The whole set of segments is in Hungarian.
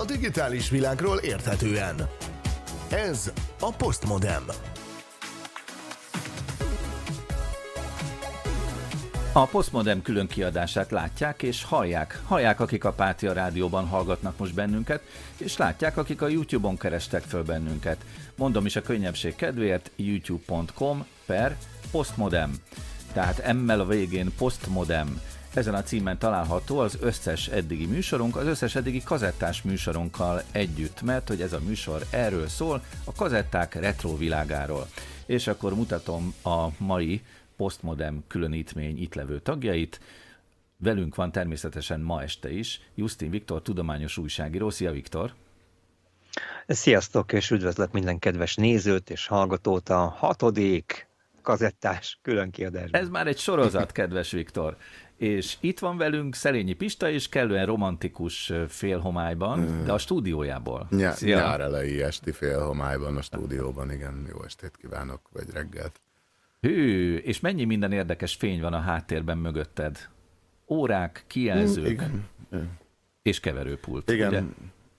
a digitális világról érthetően. Ez a Postmodem. A Postmodem külön kiadását látják és hallják. Hallják, akik a Pátia Rádióban hallgatnak most bennünket, és látják, akik a YouTube-on kerestek föl bennünket. Mondom is a könnyebbség kedvéért, youtube.com per Postmodem. Tehát emmel a végén Postmodem. Ezen a címen található az összes eddigi műsorunk, az összes eddigi kazettás műsorunkkal együtt, mert hogy ez a műsor erről szól, a kazetták retro világáról. És akkor mutatom a mai Postmodem különítmény itt levő tagjait. Velünk van természetesen ma este is Justin Viktor, tudományos újságíró. Szia Viktor! Sziasztok, és üdvözlet minden kedves nézőt és hallgatót a hatodik kazettás különkiadásban. Ez már egy sorozat, kedves Viktor. És itt van velünk Szelényi Pista is kellően romantikus félhomályban, de a stúdiójából. Ny- nyár elejé esti félhomályban a stúdióban, igen. Jó estét kívánok, vagy reggelt. Hű, és mennyi minden érdekes fény van a háttérben mögötted? Órák, kijelzők, igen. és keverőpult. Igen,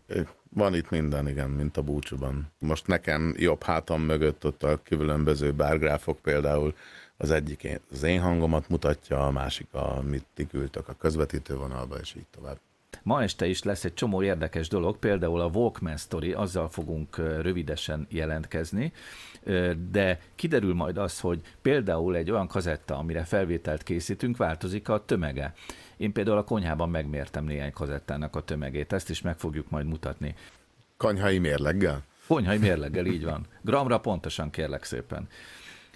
ugye? van itt minden, igen, mint a búcsúban. Most nekem jobb hátam mögött ott a különböző bárgráfok például az egyik én, az én hangomat mutatja, a másik, amit ti küldtök a közvetítő vonalba, és így tovább. Ma este is lesz egy csomó érdekes dolog, például a Walkman Story, azzal fogunk rövidesen jelentkezni, de kiderül majd az, hogy például egy olyan kazetta, amire felvételt készítünk, változik a tömege. Én például a konyhában megmértem néhány kazettának a tömegét, ezt is meg fogjuk majd mutatni. Konyhai mérleggel? Konyhai mérleggel, így van. Gramra pontosan, kérlek szépen.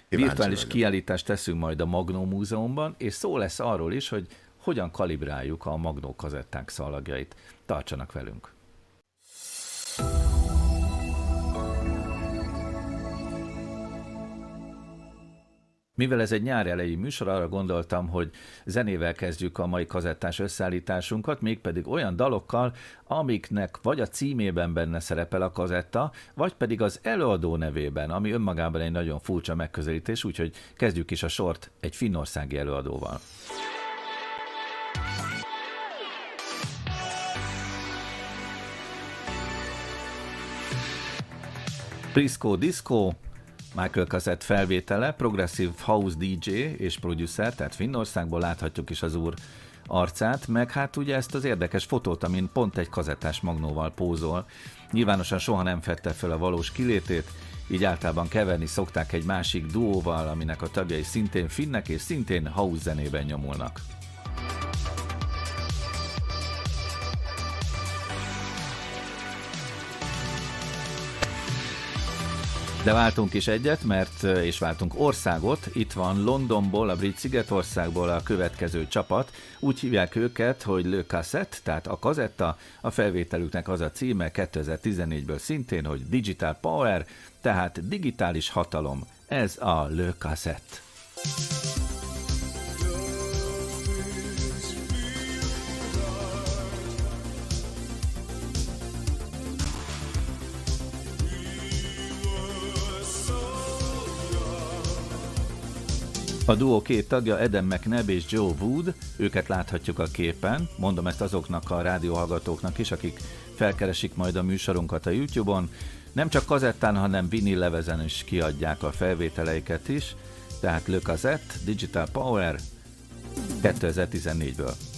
Virtuális vagyok. kiállítást teszünk majd a Magnó Múzeumban, és szó lesz arról is, hogy hogyan kalibráljuk a Magnó kazetták szalagjait. Tartsanak velünk! Mivel ez egy nyár elejé műsor, arra gondoltam, hogy zenével kezdjük a mai kazettás összeállításunkat, mégpedig olyan dalokkal, amiknek vagy a címében benne szerepel a kazetta, vagy pedig az előadó nevében, ami önmagában egy nagyon furcsa megközelítés, úgyhogy kezdjük is a sort egy finnországi előadóval. Prisco Disco, Michael Cassett felvétele, progresszív house DJ és producer, tehát Finnországból láthatjuk is az úr arcát, meg hát ugye ezt az érdekes fotót, amin pont egy kazettás magnóval pózol. Nyilvánosan soha nem fette fel a valós kilétét, így általában keverni szokták egy másik duóval, aminek a tagjai szintén finnek és szintén house zenében nyomulnak. De váltunk is egyet, mert és váltunk országot. Itt van Londonból, a brit szigetországból a következő csapat. Úgy hívják őket, hogy Le Cassette, tehát a kazetta. A felvételüknek az a címe 2014-ből szintén, hogy Digital Power, tehát digitális hatalom. Ez a Le Cassette. A duó két tagja Eden McNabb és Joe Wood, őket láthatjuk a képen, mondom ezt azoknak a rádióhallgatóknak is, akik felkeresik majd a műsorunkat a YouTube-on. Nem csak kazettán, hanem vinil levezen is kiadják a felvételeiket is, tehát Le Cassette, Digital Power 2014-ből.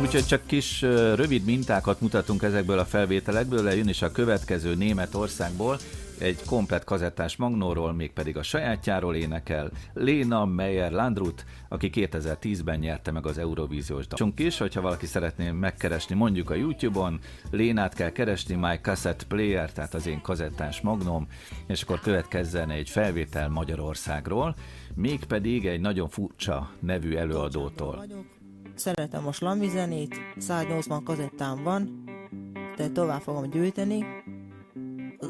Úgyhogy csak kis rövid mintákat mutatunk ezekből a felvételekből, lejön is a következő Németországból, egy komplet kazettás magnóról, mégpedig a sajátjáról énekel Léna Meyer Landrut, aki 2010-ben nyerte meg az Eurovíziós dalcsunk is, hogyha valaki szeretné megkeresni mondjuk a YouTube-on, Lénát kell keresni, My Cassette Player, tehát az én kazettás magnóm, és akkor következzen egy felvétel Magyarországról, mégpedig egy nagyon furcsa nevű előadótól. Szeretem a slami zenét, 180 kazettám van, de tovább fogom gyűjteni.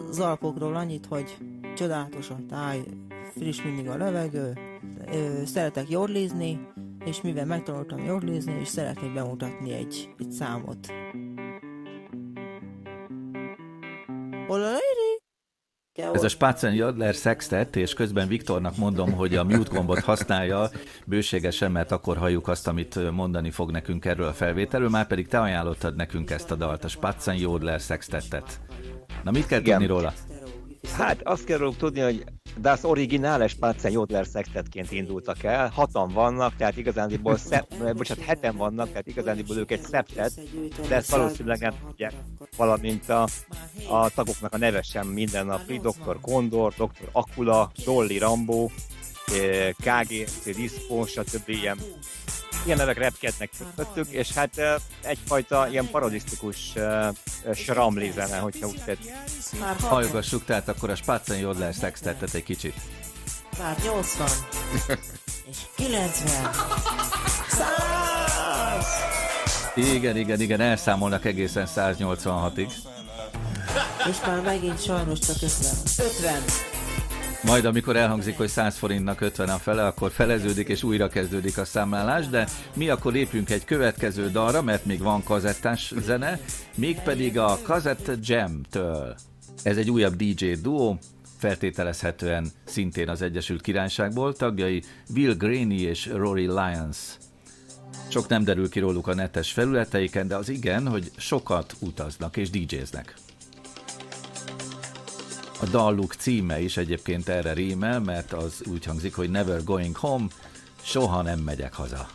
Az alapokról annyit, hogy csodálatos a táj, friss mindig a levegő, szeretek jordlizni, és mivel megtanultam jordlizni, és szeretnék bemutatni egy, egy számot. Lady? Ez a Spatzen Jadler Sextet, és közben Viktornak mondom, hogy a mute gombot használja bőségesen, mert akkor halljuk azt, amit mondani fog nekünk erről a felvételről, már pedig te ajánlottad nekünk ezt a dalt, a Spatzen Jodler Sextetet. Na mit kell tudni róla? Hát azt kell róluk tudni, hogy Das Originales Spatzen Jodler Sextetként indultak el, hatan vannak, tehát igazándiból, szep, bocsánat, heten vannak, tehát igazándiból ők egy szeptet, de ezt valószínűleg nem tudják, valamint a, a tagoknak a neve sem mindennapi, Dr. Kondor, Dr. Akula, Dolly Rambo, eh, KG, Dispo, stb. ilyen ilyen nevek repkednek közöttük, és hát egyfajta ilyen parodisztikus uh, sramli zene, hogyha úgy tett. Hallgassuk tehát akkor a Spatzen Jodler Sextetet egy kicsit. Már 80. és 90. 100! Igen, igen, igen, elszámolnak egészen 186-ig. És már megint sajnos csak 50. 50! Majd amikor elhangzik, hogy 100 forintnak 50 a fele, akkor feleződik és újra kezdődik a számlálás, de mi akkor lépjünk egy következő dalra, mert még van kazettás zene, mégpedig a Kazett Jam-től. Ez egy újabb DJ duó, feltételezhetően szintén az Egyesült Királyságból, tagjai Will Graney és Rory Lyons. Sok nem derül ki róluk a netes felületeiken, de az igen, hogy sokat utaznak és DJ-znek. A dalluk címe is egyébként erre rímel, mert az úgy hangzik, hogy Never Going Home, soha nem megyek haza.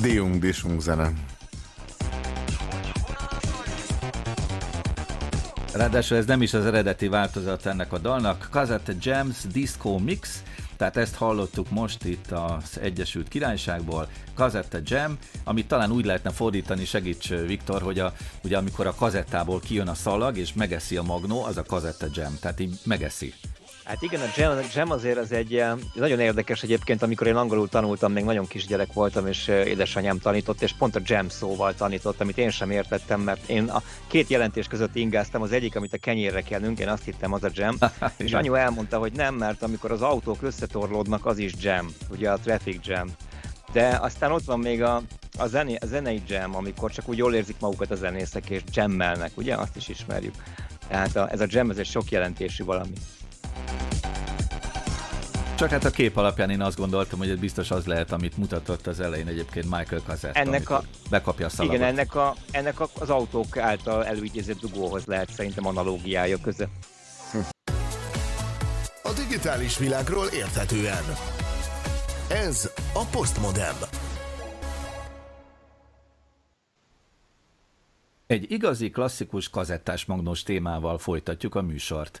Diung, disung zene. Ráadásul ez nem is az eredeti változat ennek a dalnak. Cassette Jams Disco Mix, tehát ezt hallottuk most itt az Egyesült Királyságból, Kazetta Jam, amit talán úgy lehetne fordítani, segíts Viktor, hogy a, ugye amikor a kazettából kijön a szalag és megeszi a magnó, az a Kazetta Jam, tehát így megeszi. Hát igen, a jam, a jam azért az egy eh, nagyon érdekes egyébként, amikor én angolul tanultam, még nagyon kisgyerek voltam, és eh, édesanyám tanított, és pont a jam szóval tanított, amit én sem értettem, mert én a két jelentés között ingáztam, az egyik, amit a kenyérre kellünk, én azt hittem, az a jam, és anyu elmondta, hogy nem, mert amikor az autók összetorlódnak, az is jam, ugye a traffic jam. De aztán ott van még a, a, zené, a zenei jam, amikor csak úgy jól érzik magukat a zenészek, és jammelnek, ugye? Azt is ismerjük. Tehát a, ez a jam, ez egy sok jelentésű valami. Csak hát a kép alapján én azt gondoltam, hogy ez biztos az lehet, amit mutatott az elején egyébként Michael Kazett, Ennek a- bekapja a szalagot. Igen, ennek, a, ennek a, az autók által előidézett dugóhoz lehet szerintem analógiája köze. A digitális világról érthetően. Ez a Postmodem. Egy igazi klasszikus kazettás magnós témával folytatjuk a műsort.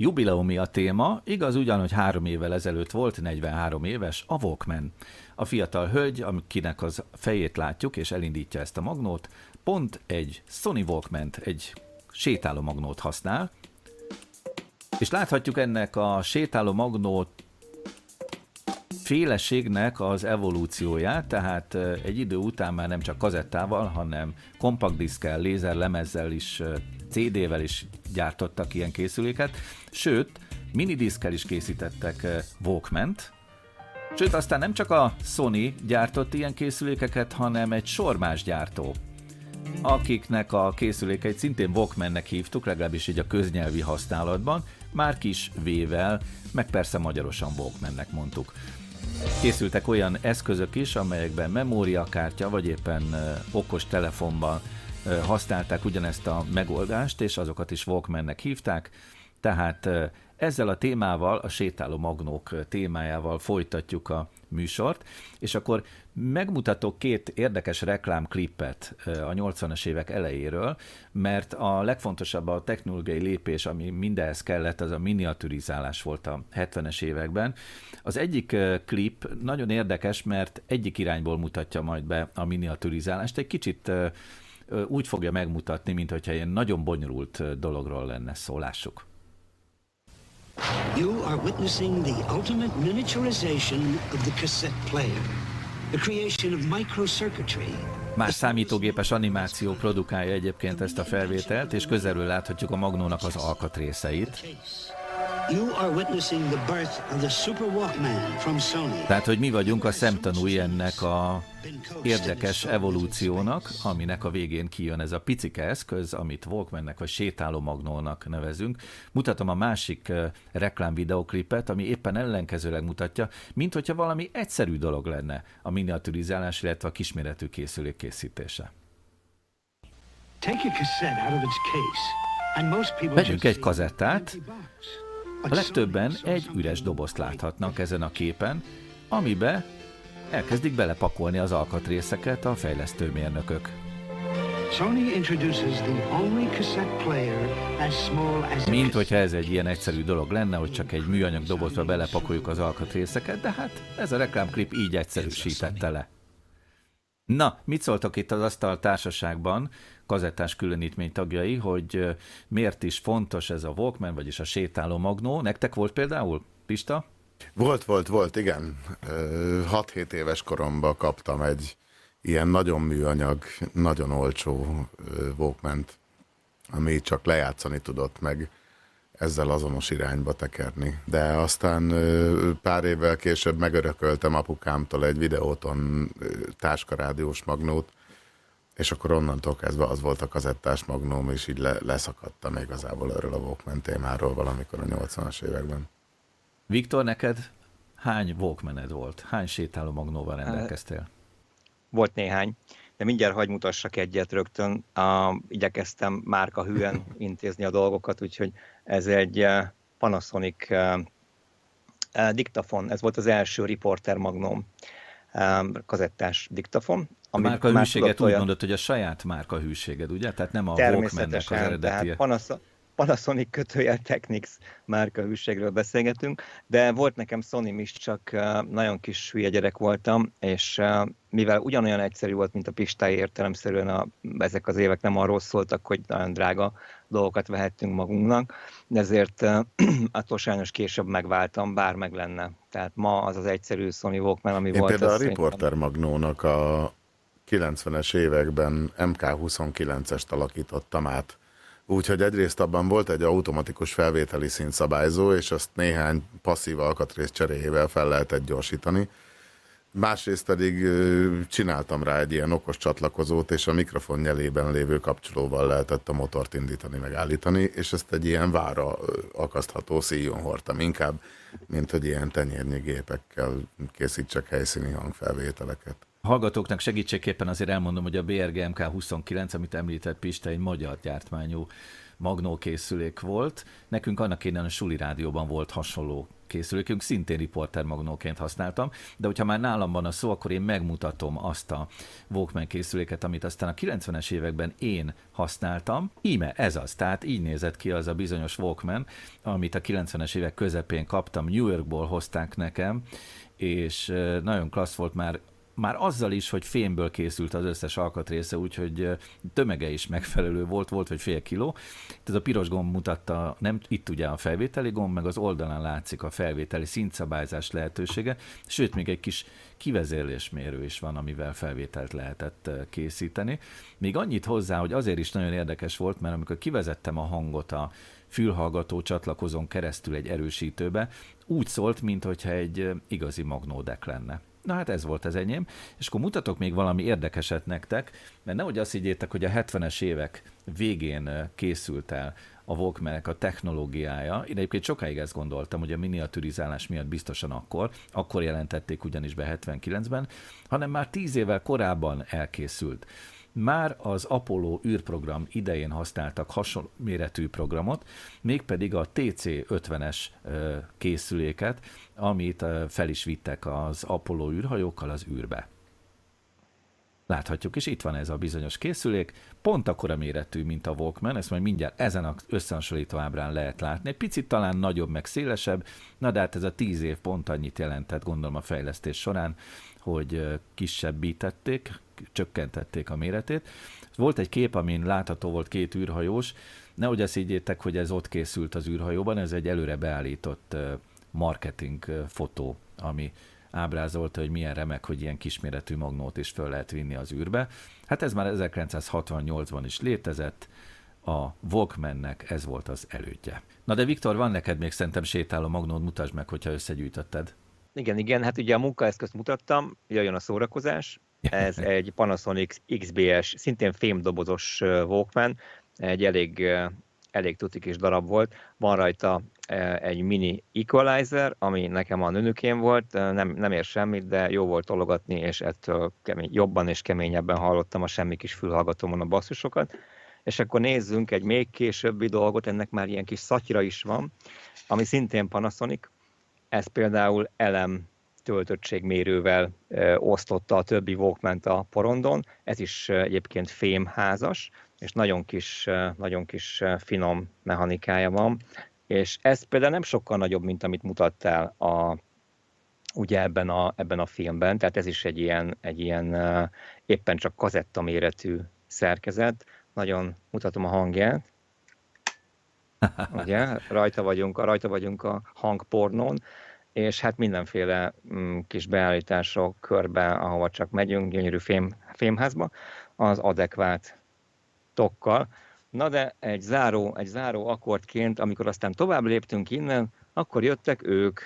Jubileumi a téma, igaz ugyan, hogy három évvel ezelőtt volt, 43 éves, a Walkman. A fiatal hölgy, akinek az fejét látjuk és elindítja ezt a magnót, pont egy Sony walkman egy sétáló magnót használ, és láthatjuk ennek a sétáló magnót féleségnek az evolúcióját, tehát egy idő után már nem csak kazettával, hanem kompaktdiszkkel, lézerlemezzel is, CD-vel is gyártottak ilyen készüléket, sőt, minidiszkkel is készítettek ö, Walkman-t, Sőt, aztán nem csak a Sony gyártott ilyen készülékeket, hanem egy sor más gyártó, akiknek a készülékeit szintén Walkmannek hívtuk, legalábbis így a köznyelvi használatban, már kis V-vel, meg persze magyarosan Walkmannek mondtuk. Készültek olyan eszközök is, amelyekben memóriakártya, vagy éppen okos telefonban használták ugyanezt a megoldást, és azokat is Walkmannek hívták. Tehát ezzel a témával, a sétáló magnók témájával folytatjuk a műsort, és akkor megmutatok két érdekes reklámklippet a 80-as évek elejéről, mert a legfontosabb a technológiai lépés, ami mindenhez kellett, az a miniaturizálás volt a 70-es években. Az egyik klip nagyon érdekes, mert egyik irányból mutatja majd be a miniaturizálást, egy kicsit úgy fogja megmutatni, mint hogyha ilyen nagyon bonyolult dologról lenne szó. Lássuk. You are witnessing the ultimate miniaturization of the cassette player, Más számítógépes animáció produkálja egyébként ezt a felvételt, és közelről láthatjuk a magnónak az alkatrészeit. You are witnessing the birth of the Super Walkman from Sony. Tehát, hogy mi vagyunk a szemtanúi ennek a érdekes evolúciónak, aminek a végén kijön ez a picike eszköz, amit Walkmannek vagy sétáló magnónak nevezünk. Mutatom a másik reklám videoklipet, ami éppen ellenkezőleg mutatja, mint hogyha valami egyszerű dolog lenne a miniaturizálás, illetve a kisméretű készülék készítése. Vegyünk egy kazettát, a legtöbben egy üres dobozt láthatnak ezen a képen, amibe elkezdik belepakolni az alkatrészeket a fejlesztőmérnökök. Mint hogyha ez egy ilyen egyszerű dolog lenne, hogy csak egy műanyag dobozba belepakoljuk az alkatrészeket, de hát ez a reklámklip így egyszerűsítette le. Na, mit szóltak itt az asztal társaságban, kazettás különítmény tagjai, hogy miért is fontos ez a Walkman, vagyis a sétáló magnó? Nektek volt például, Pista? Volt, volt, volt, igen. 6-7 éves koromban kaptam egy ilyen nagyon műanyag, nagyon olcsó walkman ami csak lejátszani tudott, meg ezzel azonos irányba tekerni. De aztán pár évvel később megörököltem apukámtól egy videóton táskarádiós magnót, és akkor onnantól kezdve az volt a kazettás magnóm, és így le, leszakadtam igazából erről a Walkman témáról valamikor a 80-as években. Viktor, neked hány Walkmaned volt? Hány sétáló magnóval rendelkeztél? Volt néhány, de mindjárt hagy mutassak egyet rögtön. Uh, igyekeztem márka hűen intézni a dolgokat, úgyhogy ez egy uh, Panasonic uh, uh, diktafon, ez volt az első Reporter Magnum um, kazettás diktafon. A márka hűséget úgy mondod, hogy a saját márka hűséged, ugye? Tehát nem a Walkmannek az eredeti. Tehát Panasonic kötőjel Technics márka hűségről beszélgetünk, de volt nekem sony is, csak nagyon kis hülye gyerek voltam, és mivel ugyanolyan egyszerű volt, mint a Pistály értelemszerűen a, ezek az évek nem arról szóltak, hogy nagyon drága dolgokat vehettünk magunknak, ezért attól sajnos később megváltam, bár meg lenne. Tehát ma az az egyszerű Sony Walkman, ami Én volt. például a Reporter Magnónak a 90-es években MK29-est alakítottam át Úgyhogy egyrészt abban volt egy automatikus felvételi színszabályzó, és azt néhány passzív alkatrész cseréjével fel lehetett gyorsítani. Másrészt pedig csináltam rá egy ilyen okos csatlakozót, és a mikrofon nyelében lévő kapcsolóval lehetett a motort indítani, megállítani, és ezt egy ilyen vára akasztható szíjon hordtam inkább, mint hogy ilyen tenyérnyi gépekkel készítsek helyszíni hangfelvételeket hallgatóknak segítségképpen azért elmondom, hogy a BRG MK29, amit említett Pista, egy magyar gyártmányú magnókészülék volt. Nekünk annak innen a Suli Rádióban volt hasonló készülékünk, szintén riporter magnóként használtam, de hogyha már nálam van a szó, akkor én megmutatom azt a Walkman készüléket, amit aztán a 90-es években én használtam. Íme ez az, tehát így nézett ki az a bizonyos Walkman, amit a 90-es évek közepén kaptam, New Yorkból hozták nekem, és nagyon klassz volt már már azzal is, hogy fémből készült az összes alkatrésze, úgyhogy tömege is megfelelő volt, volt vagy fél kiló. Ez a piros gomb mutatta, nem itt ugye a felvételi gomb, meg az oldalán látszik a felvételi szintszabályzás lehetősége, sőt, még egy kis kivezérlésmérő is van, amivel felvételt lehetett készíteni. Még annyit hozzá, hogy azért is nagyon érdekes volt, mert amikor kivezettem a hangot a fülhallgató csatlakozón keresztül egy erősítőbe, úgy szólt, mintha egy igazi magnódek lenne. Na hát ez volt az enyém, és akkor mutatok még valami érdekeset nektek, mert nehogy azt higgyétek, hogy a 70-es évek végén készült el a walkman a technológiája. Én egyébként sokáig ezt gondoltam, hogy a miniaturizálás miatt biztosan akkor, akkor jelentették ugyanis be 79-ben, hanem már 10 évvel korábban elkészült. Már az Apollo űrprogram idején használtak hasonló méretű programot, mégpedig a TC-50-es készüléket, amit fel is vittek az Apollo űrhajókkal az űrbe. Láthatjuk, és itt van ez a bizonyos készülék, pont akkora méretű, mint a Walkman, ezt majd mindjárt ezen az összehasonlító ábrán lehet látni. Egy picit talán nagyobb, meg szélesebb, na de hát ez a tíz év pont annyit jelentett, gondolom a fejlesztés során, hogy kisebbítették, csökkentették a méretét. Volt egy kép, amin látható volt két űrhajós, nehogy azt higgyétek, hogy ez ott készült az űrhajóban, ez egy előre beállított marketing fotó, ami ábrázolta, hogy milyen remek, hogy ilyen kisméretű magnót is föl lehet vinni az űrbe. Hát ez már 1968-ban is létezett, a Walkmannek ez volt az elődje. Na de Viktor, van neked még szerintem sétáló magnód, mutasd meg, hogyha összegyűjtötted. Igen, igen, hát ugye a munkaeszközt mutattam, jöjjön a szórakozás. Ez egy Panasonic XBS, szintén fémdobozos Walkman, egy elég, elég tuti kis darab volt. Van rajta egy mini equalizer, ami nekem a nőnökén volt, nem, nem ér semmit, de jó volt tologatni, és ettől kemény, jobban és keményebben hallottam a semmi kis fülhallgatómon a basszusokat. És akkor nézzünk egy még későbbi dolgot, ennek már ilyen kis szatyra is van, ami szintén Panasonic. Ez például elem töltöttségmérővel osztotta a többi walkman a porondon. Ez is egyébként fémházas, és nagyon kis, nagyon kis finom mechanikája van és ez például nem sokkal nagyobb, mint amit mutattál a, ugye ebben a, ebben a filmben, tehát ez is egy ilyen, egy ilyen éppen csak kazetta méretű szerkezet. Nagyon mutatom a hangját. Ugye, rajta vagyunk, rajta vagyunk a hangpornón, és hát mindenféle mm, kis beállítások körbe, ahova csak megyünk, gyönyörű fém, fémházba, az adekvát tokkal. Na de egy záró, egy záró akkordként, amikor aztán tovább léptünk innen, akkor jöttek ők.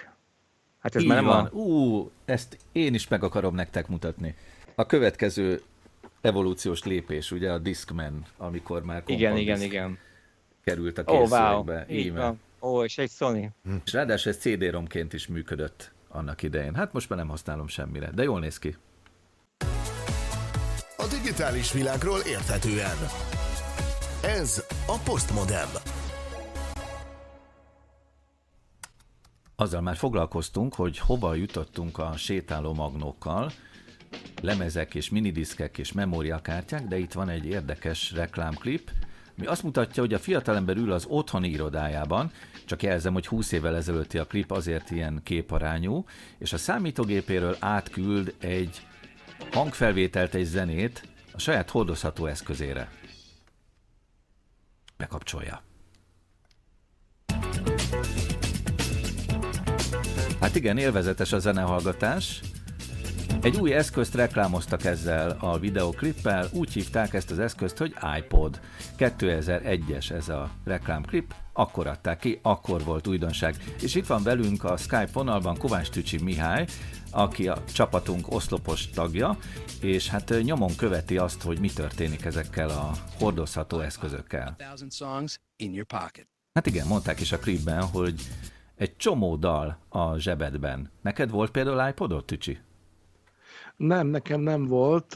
Hát ez Így már nem van. A... Ú, ezt én is meg akarom nektek mutatni. A következő evolúciós lépés, ugye a Discman, amikor már igen, igen, igen. került a készülékbe. Oh, wow. Ó, és egy Sony. Hm. És ráadásul ez CD-romként is működött annak idején. Hát most már nem használom semmire, de jól néz ki. A digitális világról érthetően. Ez a Postmodem. Azzal már foglalkoztunk, hogy hova jutottunk a sétáló magnókkal, lemezek és minidiszkek és memóriakártyák, de itt van egy érdekes reklámklip, mi azt mutatja, hogy a fiatalember ül az otthoni irodájában, csak jelzem, hogy 20 évvel ezelőtti a klip azért ilyen képarányú, és a számítógépéről átküld egy hangfelvételt, egy zenét a saját hordozható eszközére bekapcsolja. Hát igen, élvezetes a zenehallgatás. Egy új eszközt reklámoztak ezzel a videoklippel, úgy hívták ezt az eszközt, hogy iPod. 2001-es ez a reklámklip, akkor adták ki, akkor volt újdonság. És itt van velünk a Skype vonalban Kovács Tücsi Mihály, aki a csapatunk oszlopos tagja, és hát nyomon követi azt, hogy mi történik ezekkel a hordozható eszközökkel. Hát igen, mondták is a klipben, hogy egy csomó dal a zsebedben. Neked volt például iPodot, Tücsi? Nem, nekem nem volt.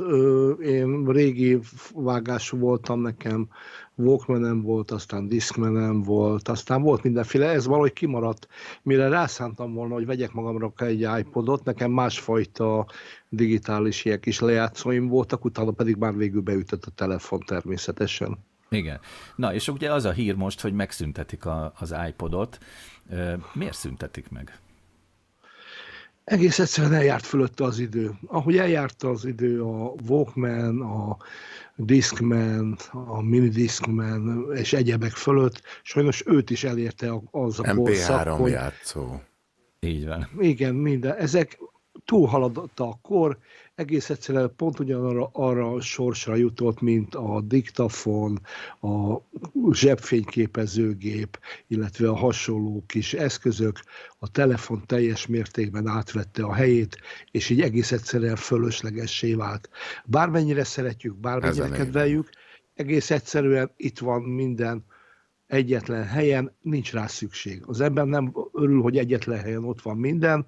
Én régi vágású voltam, nekem walkman volt, aztán discman volt, aztán volt mindenféle, ez valahogy kimaradt. Mire rászántam volna, hogy vegyek magamra egy iPodot, nekem másfajta digitális ilyen kis lejátszóim voltak, utána pedig már végül beütött a telefon természetesen. Igen. Na, és ugye az a hír most, hogy megszüntetik a, az iPodot. Miért szüntetik meg? Egész egyszerűen eljárt fölötte az idő. Ahogy eljárt az idő a Walkman, a Discman, a Mini Discman és egyebek fölött, sajnos őt is elérte az a MP3 korszak, hogy... játszó. Így van. Igen, minden. Ezek túlhaladta a kor, egész egyszerűen pont ugyanarra arra a sorsra jutott, mint a diktafon, a zsebfényképezőgép, illetve a hasonló kis eszközök, a telefon teljes mértékben átvette a helyét, és így egész egyszerűen fölöslegessé vált. Bármennyire szeretjük, bármennyire kedveljük, egész egyszerűen itt van minden, egyetlen helyen, nincs rá szükség. Az ember nem örül, hogy egyetlen helyen ott van minden,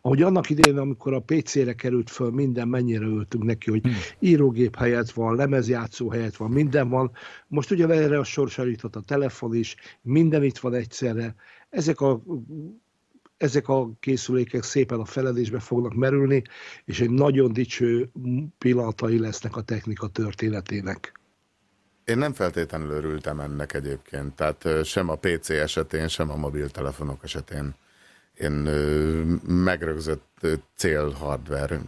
ahogy annak idején, amikor a PC-re került föl minden, mennyire öltünk neki, hogy hmm. írógép helyett van, lemezjátszó helyett van, minden van. Most ugye erre a sorsra jutott a telefon is, minden itt van egyszerre. Ezek a ezek a készülékek szépen a feledésbe fognak merülni, és egy nagyon dicső pillanatai lesznek a technika történetének. Én nem feltétlenül örültem ennek egyébként, tehát sem a PC esetén, sem a mobiltelefonok esetén én megrögzött cél hardware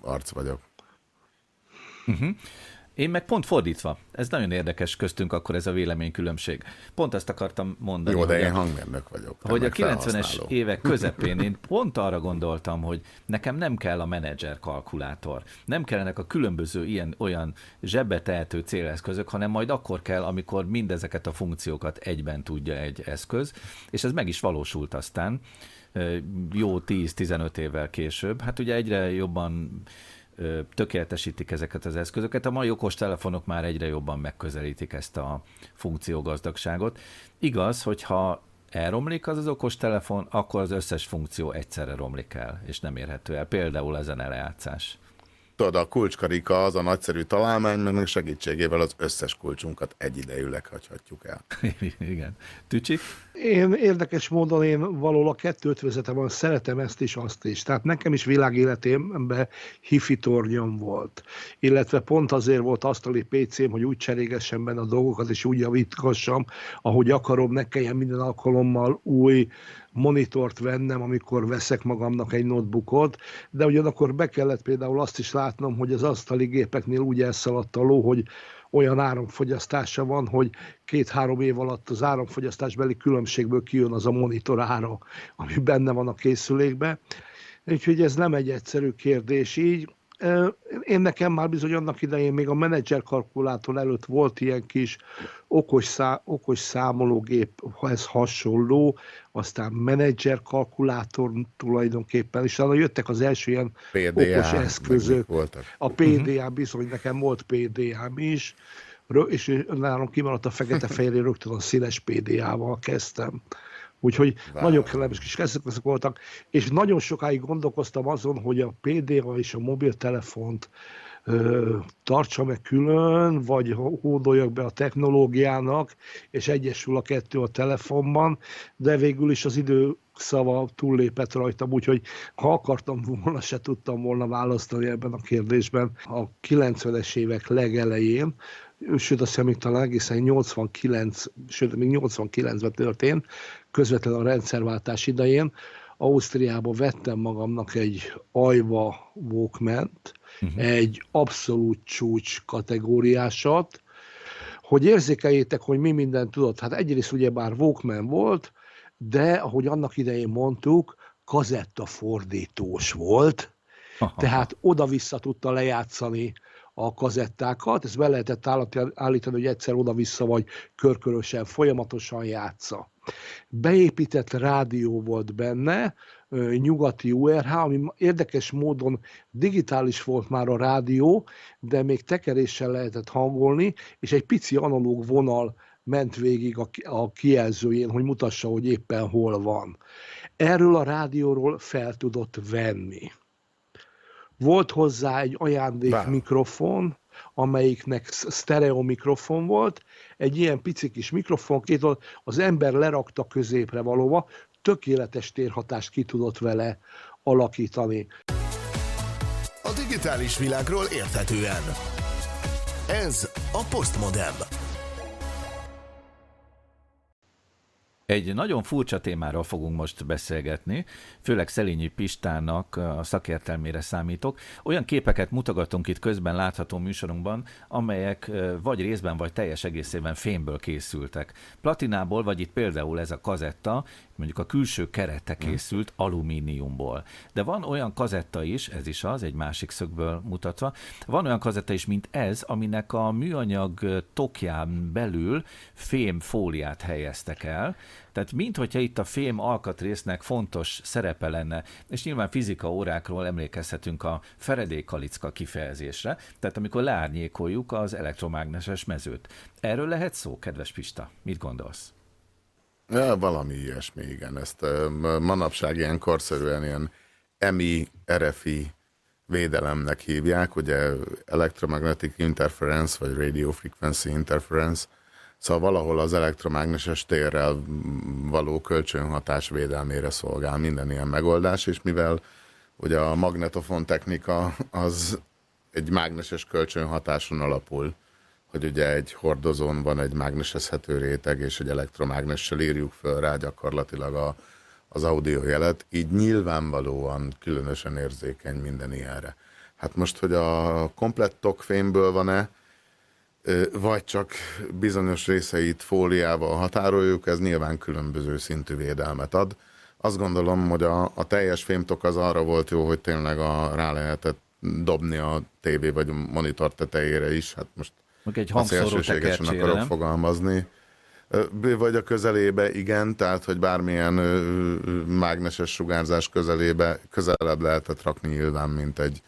arc vagyok. Uh-huh. Én meg pont fordítva. Ez nagyon érdekes köztünk akkor ez a véleménykülönbség. Pont ezt akartam mondani. Jó, de én hangmérnök vagyok. Hogy a 90-es évek közepén én pont arra gondoltam, hogy nekem nem kell a menedzser kalkulátor. Nem kellenek a különböző ilyen olyan zsebbe tehető céleszközök, hanem majd akkor kell, amikor mindezeket a funkciókat egyben tudja egy eszköz. És ez meg is valósult aztán jó 10-15 évvel később. Hát ugye egyre jobban tökéletesítik ezeket az eszközöket. A mai okos telefonok már egyre jobban megközelítik ezt a funkciógazdagságot. Igaz, hogyha elromlik az az okos telefon, akkor az összes funkció egyszerre romlik el, és nem érhető el. Például ezen elejátszás tudod, a kulcskarika az a nagyszerű találmány, mert segítségével az összes kulcsunkat egyidejűleg hagyhatjuk el. Igen. Tücsi? Én érdekes módon én való a kettőt vezetem, szeretem ezt is, azt is. Tehát nekem is világéletemben hifi tornyom volt. Illetve pont azért volt asztali PC-m, hogy úgy cserégessem benne a dolgokat, és úgy javítgassam, ahogy akarom, ne kelljen minden alkalommal új monitort vennem, amikor veszek magamnak egy notebookot, de ugyanakkor be kellett például azt is látnom, hogy az asztali gépeknél úgy elszaladt a ló, hogy olyan áramfogyasztása van, hogy két-három év alatt az áramfogyasztásbeli különbségből kijön az a monitor ára, ami benne van a készülékben. Úgyhogy ez nem egy egyszerű kérdés így. Én nekem már bizony annak idején még a menedzser kalkulátor előtt volt ilyen kis okos, szá, okos számológéphez hasonló, aztán menedzser kalkulátor tulajdonképpen, és utána jöttek az első ilyen PDA, okos eszközök. Voltak. A PDA uh-huh. bizony, nekem volt PDA-m is, és nálam kimaradt a fekete-fehér, rögtön a színes PDA-val kezdtem. Úgyhogy Vár. nagyon kellemes kis kezdetek voltak, és nagyon sokáig gondolkoztam azon, hogy a PDA és a mobiltelefont ö, tartsam-e külön, vagy hódoljak be a technológiának, és egyesül a kettő a telefonban, de végül is az idő szava túllépett rajtam, úgyhogy ha akartam volna, se tudtam volna választani ebben a kérdésben. A 90-es évek legelején, sőt azt hiszem, még talán egészen 89, sőt még 89-ben történt, közvetlenül a rendszerváltás idején, Ausztriába vettem magamnak egy Ajva walkman uh-huh. egy abszolút csúcs kategóriásat, hogy érzékeljétek, hogy mi mindent tudott. Hát egyrészt ugye bár Walkman volt, de ahogy annak idején mondtuk, kazetta fordítós volt, Aha. tehát oda-vissza tudta lejátszani a kazettákat, ezt be lehetett állítani, hogy egyszer oda-vissza vagy körkörösen, folyamatosan játsza. Beépített rádió volt benne, nyugati URH, ami érdekes módon digitális volt már a rádió, de még tekeréssel lehetett hangolni, és egy pici analóg vonal ment végig a, a kijelzőjén, hogy mutassa, hogy éppen hol van. Erről a rádióról fel tudott venni. Volt hozzá egy ajándék Bár. mikrofon, amelyiknek sztereó mikrofon volt, egy ilyen pici kis mikrofon, két az ember lerakta középre valóva, tökéletes térhatást ki tudott vele alakítani. A digitális világról érthetően. Ez a Postmodem. Egy nagyon furcsa témáról fogunk most beszélgetni, főleg Szelényi Pistának a szakértelmére számítok. Olyan képeket mutogatunk itt közben látható műsorunkban, amelyek vagy részben, vagy teljes egészében fémből készültek. Platinából, vagy itt például ez a kazetta, mondjuk a külső kerete készült alumíniumból. De van olyan kazetta is, ez is az, egy másik szögből mutatva, van olyan kazetta is, mint ez, aminek a műanyag tokján belül fém fóliát helyeztek el, tehát minthogyha itt a fém alkatrésznek fontos szerepe lenne, és nyilván fizika órákról emlékezhetünk a feredékalicka kifejezésre, tehát amikor leárnyékoljuk az elektromágneses mezőt. Erről lehet szó, kedves Pista? Mit gondolsz? Ja, valami ilyesmi, igen. Ezt manapság ilyen korszerűen ilyen EMI, RFI védelemnek hívják, ugye Electromagnetic Interference, vagy Radio Frequency Interference, szóval valahol az elektromágneses térrel való kölcsönhatás védelmére szolgál minden ilyen megoldás, és mivel ugye a magnetofon technika az egy mágneses kölcsönhatáson alapul, hogy ugye egy hordozón van egy mágnesezhető réteg, és egy elektromágnessel írjuk föl rá gyakorlatilag a, az audio jelet, így nyilvánvalóan különösen érzékeny minden ilyenre. Hát most, hogy a komplett tokfémből van-e, vagy csak bizonyos részeit fóliával határoljuk, ez nyilván különböző szintű védelmet ad. Azt gondolom, hogy a, a teljes fémtok az arra volt jó, hogy tényleg a, rá lehetett dobni a tévé vagy a monitor tetejére is. Hát most egy szélsőségesen akarok nem? fogalmazni. Vagy a közelébe, igen, tehát, hogy bármilyen mágneses sugárzás közelébe közelebb lehetett rakni nyilván, mint egy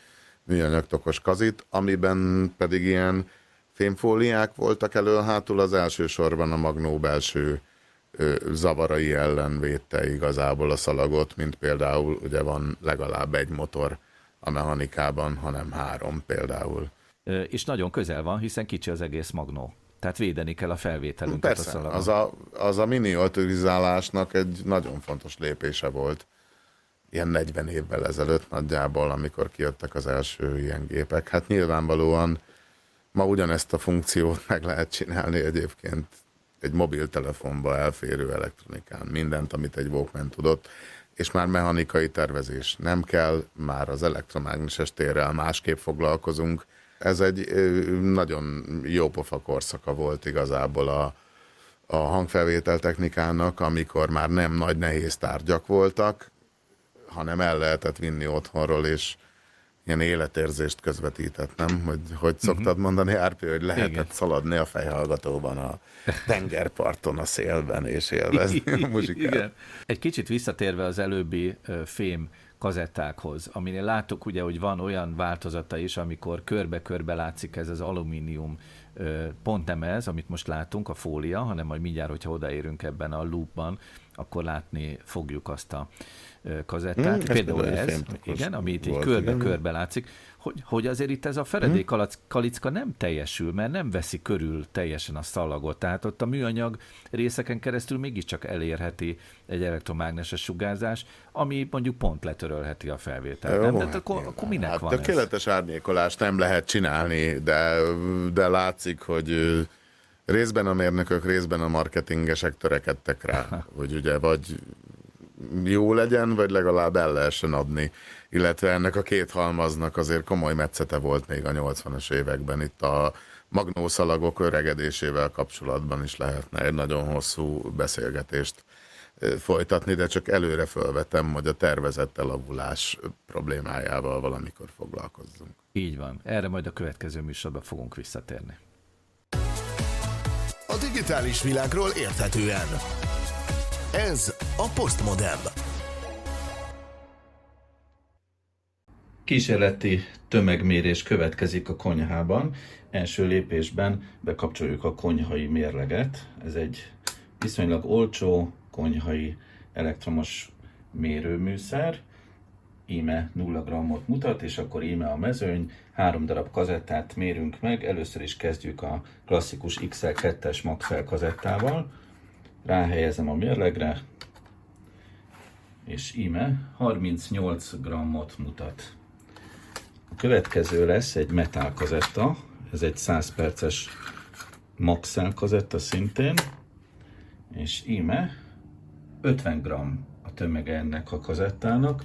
műanyag tokos kazit, amiben pedig ilyen fémfóliák voltak elől-hátul, az elsősorban a magnó belső zavarai ellen védte igazából a szalagot, mint például ugye van legalább egy motor a mechanikában, hanem három például. És nagyon közel van, hiszen kicsi az egész magnó. Tehát védeni kell a felvételünket Persze, a. Az a, az a miniaturizálásnak egy nagyon fontos lépése volt. Ilyen 40 évvel ezelőtt nagyjából, amikor kijöttek az első ilyen gépek. Hát nyilvánvalóan ma ugyanezt a funkciót meg lehet csinálni egyébként egy mobiltelefonba elférő elektronikán. Mindent, amit egy Walkman tudott és már mechanikai tervezés nem kell, már az elektromágneses térrel másképp foglalkozunk. Ez egy nagyon jó pofa korszaka volt igazából a, a hangfelvétel technikának, amikor már nem nagy nehéz tárgyak voltak, hanem el lehetett vinni otthonról, és ilyen életérzést közvetített, nem? Hogy, hogy mhm. szoktad mondani, Árpi, hogy lehetett Igen. szaladni a fejhallgatóban a tengerparton, a szélben, és élvezni a muzsikát. Igen. Egy kicsit visszatérve az előbbi fém kazettákhoz, aminél láttuk ugye, hogy van olyan változata is, amikor körbe-körbe látszik ez az alumínium pont nem ez, amit most látunk, a fólia, hanem majd mindjárt, hogyha odaérünk ebben a loopban, akkor látni fogjuk azt a kazettát. Hmm, Például ez, igen, ami itt így körbe-körbe látszik, hogy, hogy azért itt ez a feredék hmm. kalicka nem teljesül, mert nem veszi körül teljesen a szalagot. Tehát ott a műanyag részeken keresztül mégiscsak elérheti egy elektromágneses sugárzás, ami mondjuk pont letörölheti a felvételt. Jó, nem? De hát akkor, akkor minek hát van Tökéletes ez? árnyékolást nem lehet csinálni, de, de látszik, hogy részben a mérnökök, részben a marketingesek törekedtek rá, hogy ugye vagy jó legyen, vagy legalább el lehessen adni. Illetve ennek a két halmaznak azért komoly metszete volt még a 80-as években. Itt a magnószalagok öregedésével kapcsolatban is lehetne egy nagyon hosszú beszélgetést folytatni, de csak előre felvetem, hogy a tervezett elavulás problémájával valamikor foglalkozzunk. Így van. Erre majd a következő műsorban fogunk visszatérni. A digitális világról érthetően. Ez a Postmodem. Kísérleti tömegmérés következik a konyhában. Első lépésben bekapcsoljuk a konyhai mérleget. Ez egy viszonylag olcsó konyhai elektromos mérőműszer. Íme 0 grammot mutat, és akkor íme a mezőny. Három darab kazettát mérünk meg. Először is kezdjük a klasszikus XL2-es Maxell kazettával ráhelyezem a mérlegre, és íme 38 grammot mutat. A következő lesz egy metál kazetta, ez egy 100 perces Maxell kazetta szintén, és íme 50 gram a tömege ennek a kazettának,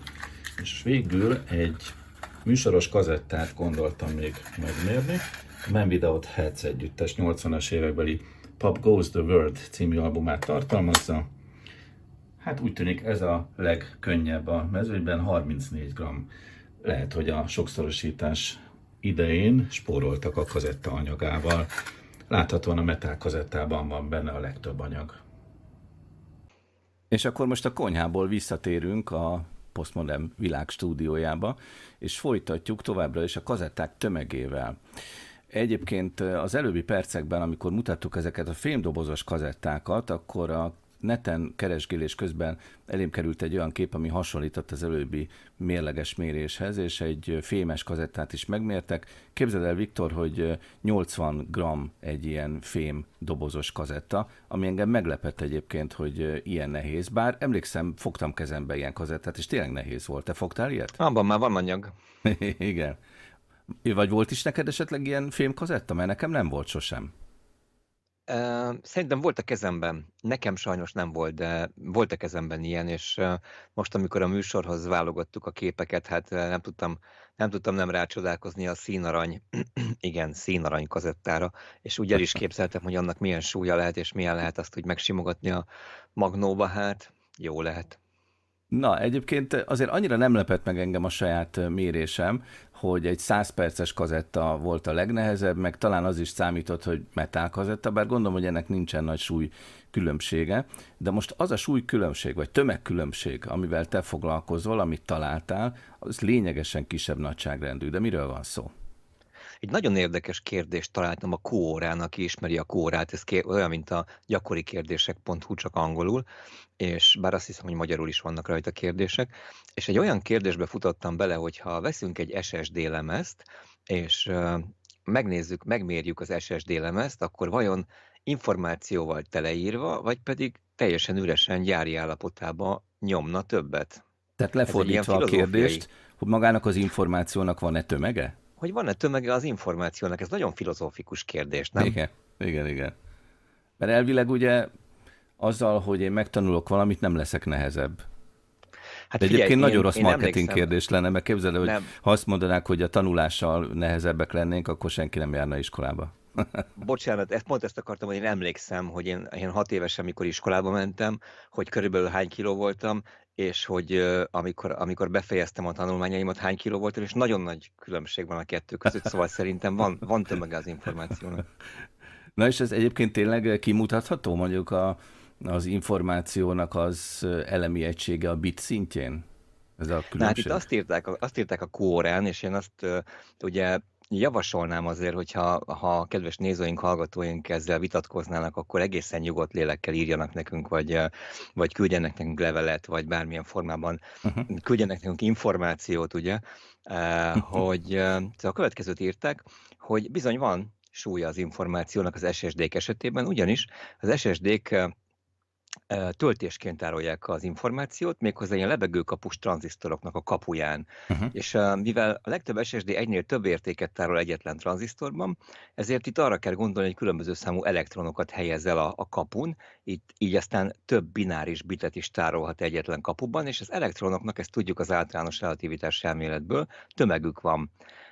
és végül egy műsoros kazettát gondoltam még megmérni, a Man Without Heads együttes 80-as évekbeli Pop Goes the World című albumát tartalmazza. Hát úgy tűnik ez a legkönnyebb a mezőnyben, 34 g. Lehet, hogy a sokszorosítás idején spóroltak a kazetta anyagával. Láthatóan a metál kazettában van benne a legtöbb anyag. És akkor most a konyhából visszatérünk a Postmodern világ stúdiójába, és folytatjuk továbbra is a kazetták tömegével. Egyébként az előbbi percekben, amikor mutattuk ezeket a fémdobozos kazettákat, akkor a neten keresgélés közben elém került egy olyan kép, ami hasonlított az előbbi mérleges méréshez, és egy fémes kazettát is megmértek. Képzeld el, Viktor, hogy 80 g egy ilyen fém dobozos kazetta, ami engem meglepett egyébként, hogy ilyen nehéz, bár emlékszem, fogtam kezembe ilyen kazettát, és tényleg nehéz volt. Te fogtál ilyet? Abban már van anyag. Igen. Vagy volt is neked esetleg ilyen filmkazetta? Mert nekem nem volt sosem. Szerintem volt a kezemben, nekem sajnos nem volt, de volt a kezemben ilyen, és most, amikor a műsorhoz válogattuk a képeket, hát nem tudtam nem, tudtam nem rácsodálkozni a színarany, igen, színarany kazettára, és úgy el is képzeltem, hogy annak milyen súlya lehet, és milyen lehet azt úgy megsimogatni a magnóba, hát jó lehet. Na, egyébként azért annyira nem lepett meg engem a saját mérésem, hogy egy 100 perces kazetta volt a legnehezebb, meg talán az is számított, hogy metál kazetta, bár gondolom, hogy ennek nincsen nagy súly különbsége, de most az a súly különbség, vagy tömegkülönbség, amivel te foglalkozol, amit találtál, az lényegesen kisebb nagyságrendű. De miről van szó? Egy nagyon érdekes kérdést találtam a Quórán, aki ismeri a Quórát, ez olyan, mint a gyakori kérdések.hu, csak angolul, és bár azt hiszem, hogy magyarul is vannak rajta kérdések, és egy olyan kérdésbe futottam bele, hogy ha veszünk egy SSD lemezt, és megnézzük, megmérjük az SSD lemezt, akkor vajon információval teleírva, vagy pedig teljesen üresen gyári állapotába nyomna többet? Tehát lefordítva a kérdést, hogy magának az információnak van-e tömege? Hogy van-e tömege az információnak? Ez nagyon filozófikus kérdés, nem? Igen, igen, igen. Mert elvileg ugye azzal, hogy én megtanulok valamit, nem leszek nehezebb. Hát De egyébként nagyon rossz én marketing emlékszem. kérdés lenne, mert képzeld hogy nem. ha azt mondanák, hogy a tanulással nehezebbek lennénk, akkor senki nem járna iskolába. Bocsánat, ezt pont ezt akartam, hogy én emlékszem, hogy én, én hat évesen, amikor iskolába mentem, hogy körülbelül hány kiló voltam, és hogy amikor, amikor befejeztem a tanulmányaimat, hány kiló voltam, és nagyon nagy különbség van a kettő között, szóval szerintem van, van tömege az információnak. Na és ez egyébként tényleg kimutatható mondjuk a, az információnak az elemi egysége a bit szintjén? Ez a különbség? Na, hát itt azt írták, azt írták a kórán, és én azt ugye javasolnám azért, hogyha ha a kedves nézőink, hallgatóink ezzel vitatkoznának, akkor egészen nyugodt lélekkel írjanak nekünk, vagy, vagy küldjenek nekünk levelet, vagy bármilyen formában uh-huh. küldjenek nekünk információt, ugye, uh, hogy uh, a következőt írták, hogy bizony van súlya az információnak az SSD-k esetében, ugyanis az SSD-k töltésként tárolják az információt, méghozzá ilyen lebegőkapus tranzisztoroknak a kapuján. Uh-huh. És mivel a legtöbb SSD egynél több értéket tárol egyetlen tranzisztorban, ezért itt arra kell gondolni, hogy különböző számú elektronokat helyez el a, a kapun, itt, így aztán több bináris bitet is tárolhat egyetlen kapuban, és az elektronoknak, ezt tudjuk az általános relativitás elméletből, tömegük van.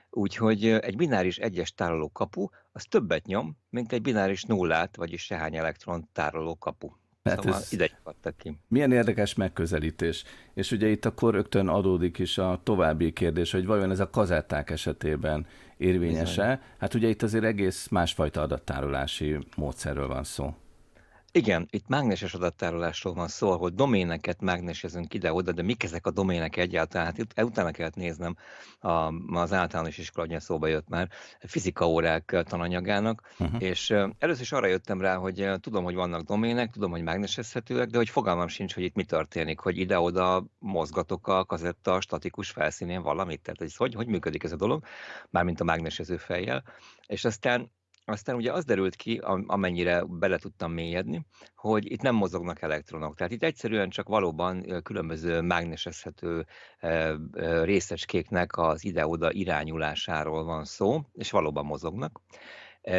Úgyhogy egy bináris egyes tároló kapu, az többet nyom, mint egy bináris nullát, vagyis sehány elektron tároló kapu. Hát szóval ez ide ki. Milyen érdekes megközelítés. És ugye itt akkor rögtön adódik is a további kérdés, hogy vajon ez a kazetták esetében érvényese? Hát ugye itt azért egész másfajta adattárolási módszerről van szó. Igen, itt mágneses adattárolásról van szó, ahol doméneket mágnesezünk ide-oda, de mik ezek a domének egyáltalán? Hát itt utána kellett néznem a, az általános iskola, hogy szóba jött már, fizika órák tananyagának, uh-huh. és először is arra jöttem rá, hogy tudom, hogy vannak domének, tudom, hogy mágnesezhetőek, de hogy fogalmam sincs, hogy itt mi történik, hogy ide-oda mozgatok a kazetta a statikus felszínén valamit, tehát hogy, hogy, hogy működik ez a dolog, mármint a mágnesező fejjel, és aztán aztán ugye az derült ki, amennyire bele tudtam mélyedni, hogy itt nem mozognak elektronok. Tehát itt egyszerűen csak valóban különböző mágnesezhető részecskéknek az ide-oda irányulásáról van szó, és valóban mozognak.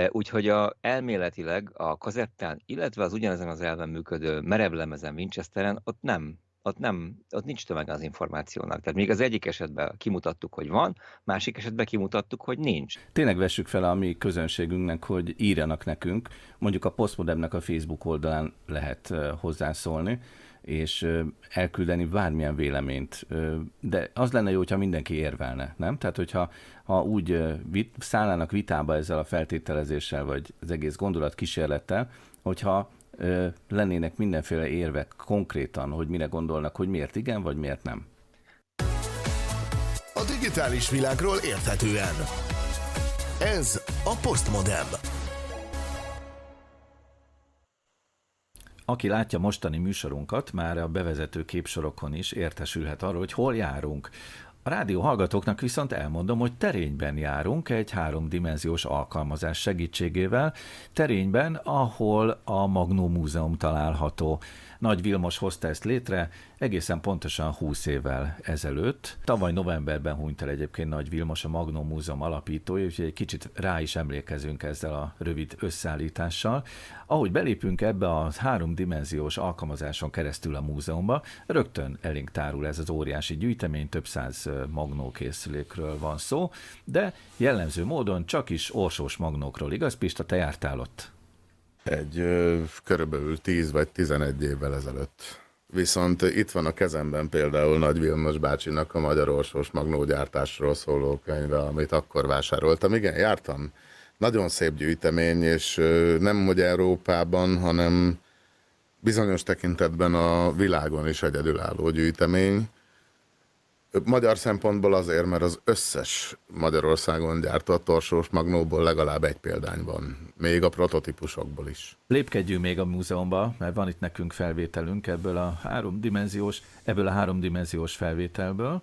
Úgyhogy a, elméletileg a kazettán, illetve az ugyanezen az elven működő merevlemezen Winchesteren ott nem ott, nem, ott nincs tömeg az információnak. Tehát még az egyik esetben kimutattuk, hogy van, másik esetben kimutattuk, hogy nincs. Tényleg vessük fel a mi közönségünknek, hogy írjanak nekünk, mondjuk a Postmodemnek a Facebook oldalán lehet hozzászólni, és elküldeni bármilyen véleményt. De az lenne jó, hogyha mindenki érvelne, nem? Tehát, hogyha ha úgy vit, vitába ezzel a feltételezéssel, vagy az egész gondolat kísérlettel, hogyha lennének mindenféle érvek konkrétan, hogy mire gondolnak, hogy miért igen, vagy miért nem. A digitális világról érthetően. Ez a Postmodem. Aki látja mostani műsorunkat, már a bevezető képsorokon is értesülhet arról, hogy hol járunk. A rádió hallgatóknak viszont elmondom, hogy terényben járunk egy háromdimenziós alkalmazás segítségével, terényben, ahol a Magnó Múzeum található. Nagy Vilmos hozta ezt létre egészen pontosan 20 évvel ezelőtt. Tavaly novemberben hunyt el egyébként Nagy Vilmos, a Magnum Múzeum alapítója, úgyhogy egy kicsit rá is emlékezünk ezzel a rövid összeállítással. Ahogy belépünk ebbe a háromdimenziós alkalmazáson keresztül a múzeumba, rögtön elénk tárul ez az óriási gyűjtemény, több száz magnó készülékről van szó, de jellemző módon csak is orsós magnókról. Igaz, Pista, te jártál ott? Egy körülbelül 10 vagy 11 évvel ezelőtt. Viszont itt van a kezemben például Nagy Vilmos bácsinak a Magyar Orsós Magnógyártásról szóló könyve, amit akkor vásároltam. Igen, jártam. Nagyon szép gyűjtemény, és nem hogy Európában, hanem bizonyos tekintetben a világon is egyedülálló gyűjtemény. Magyar szempontból azért, mert az összes Magyarországon gyártott torsós magnóból legalább egy példány van, még a prototípusokból is. Lépkedjünk még a múzeumba, mert van itt nekünk felvételünk ebből a háromdimenziós, ebből a háromdimenziós felvételből.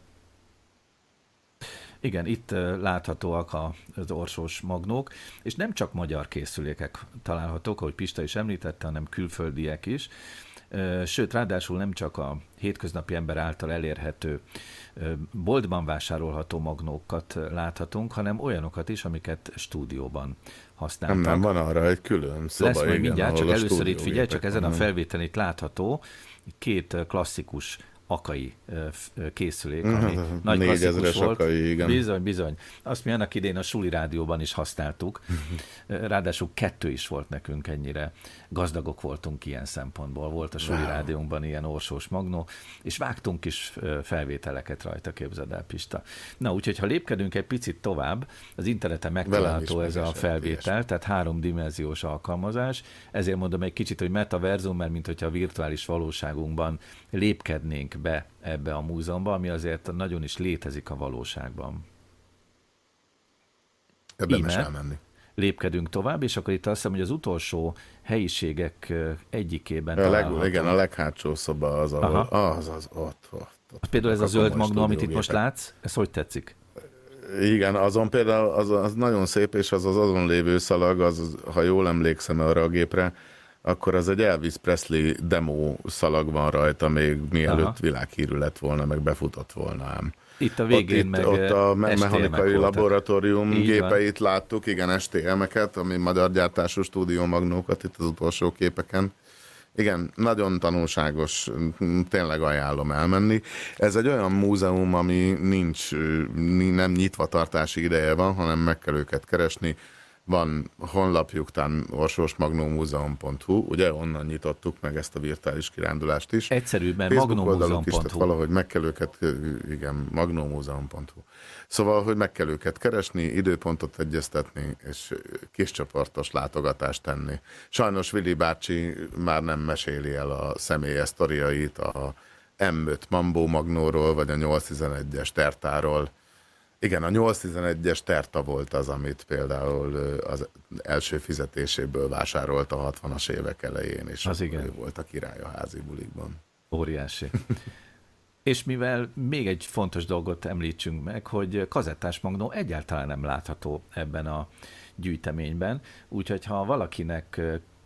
Igen, itt láthatóak az orsós magnók, és nem csak magyar készülékek találhatók, ahogy Pista is említette, hanem külföldiek is. Sőt, ráadásul nem csak a hétköznapi ember által elérhető boltban vásárolható magnókat láthatunk, hanem olyanokat is, amiket stúdióban használtak. Nem, nem, van arra egy külön szoba. Lesz majd mindjárt, csak először itt figyelj, csak ezen a felvételen itt látható két klasszikus akai készülék, ami nagy klasszikus volt. Akai, igen. Bizony, bizony. Azt mi annak idén a Suli Rádióban is használtuk. Ráadásul kettő is volt nekünk ennyire. Gazdagok voltunk ilyen szempontból. Volt a Suli wow. Rádiónkban ilyen orsós magnó, és vágtunk is felvételeket rajta, képzeld el, Pista. Na, úgyhogy ha lépkedünk egy picit tovább, az interneten megtalálható ez a felvétel, tehát háromdimenziós alkalmazás. Ezért mondom egy kicsit, hogy metaverzum, mert mint hogyha a virtuális valóságunkban lépkednénk be ebbe a múzeumba, ami azért nagyon is létezik a valóságban. Érdemes elmenni. Lépkedünk tovább, és akkor itt azt hiszem, hogy az utolsó helyiségek egyikében a leg, Igen, a leghátsó szoba az, ahol, az, az, ott, ott. ott. Például ez a zöld magnó, amit itt most látsz, ez hogy tetszik? Igen, azon például az, az nagyon szép, és az az azon lévő szalag, az, ha jól emlékszem arra a gépre, akkor az egy Elvis Presley demo szalag van rajta, még mielőtt Aha. világhírű lett volna, meg befutott volna ám. Itt a végén ott, meg ott a me- mechanikai laboratórium Így gépeit van. láttuk, igen, STM-eket, ami magyar gyártású stúdiómagnókat itt az utolsó képeken. Igen, nagyon tanulságos, tényleg ajánlom elmenni. Ez egy olyan múzeum, ami nincs, nem nyitva tartási ideje van, hanem meg kell őket keresni van honlapjuk, tán orsósmagnómúzeum.hu, ugye onnan nyitottuk meg ezt a virtuális kirándulást is. Egyszerűbben magnómúzeum.hu. is, tehát valahogy meg kell őket, igen, magnómúzeum.hu. Szóval, hogy meg kell őket keresni, időpontot egyeztetni, és kis csoportos látogatást tenni. Sajnos Vili bácsi már nem meséli el a személyes sztoriait a M5 Mambó Magnóról, vagy a 811-es Tertáról, igen, a 811-es Terta volt az, amit például az első fizetéséből vásárolt a 60-as évek elején, és az igen. ő volt a király a házi bulikban. Óriási. és mivel még egy fontos dolgot említsünk meg, hogy kazettás magnó egyáltalán nem látható ebben a gyűjteményben, úgyhogy ha valakinek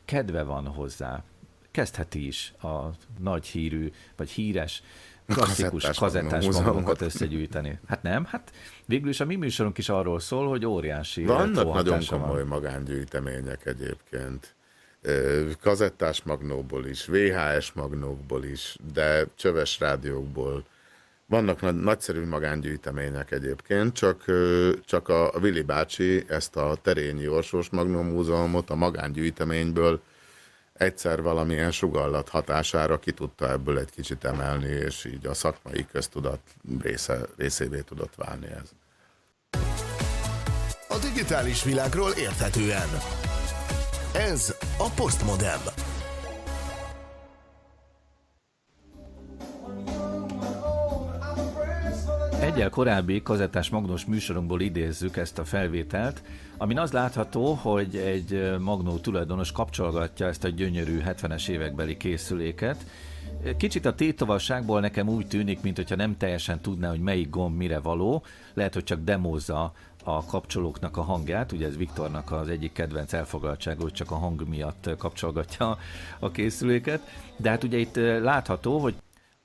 kedve van hozzá, kezdheti is a nagy hírű, vagy híres klasszikus kazettás, magunkat összegyűjteni. Hát nem, hát végül is a mi műsorunk is arról szól, hogy óriási Vannak nagyon komoly van. magángyűjtemények egyébként. Kazettás magnóból is, VHS magnókból is, de csöves rádiókból. Vannak nagy, nagyszerű magángyűjtemények egyébként, csak, csak a Vili bácsi ezt a Terényi Orsós Magnó Múzeumot a magángyűjteményből egyszer valamilyen sugallat hatására ki tudta ebből egy kicsit emelni, és így a szakmai köztudat része, részévé tudott válni ez. A digitális világról érthetően. Ez a Postmodem. Egyel korábbi kazettás magnós műsorunkból idézzük ezt a felvételt, amin az látható, hogy egy magnó tulajdonos kapcsolgatja ezt a gyönyörű 70-es évekbeli készüléket. Kicsit a tétovasságból nekem úgy tűnik, mint hogyha nem teljesen tudná, hogy melyik gomb mire való, lehet, hogy csak demózza a kapcsolóknak a hangját, ugye ez Viktornak az egyik kedvenc elfoglaltsága, hogy csak a hang miatt kapcsolgatja a készüléket, de hát ugye itt látható, hogy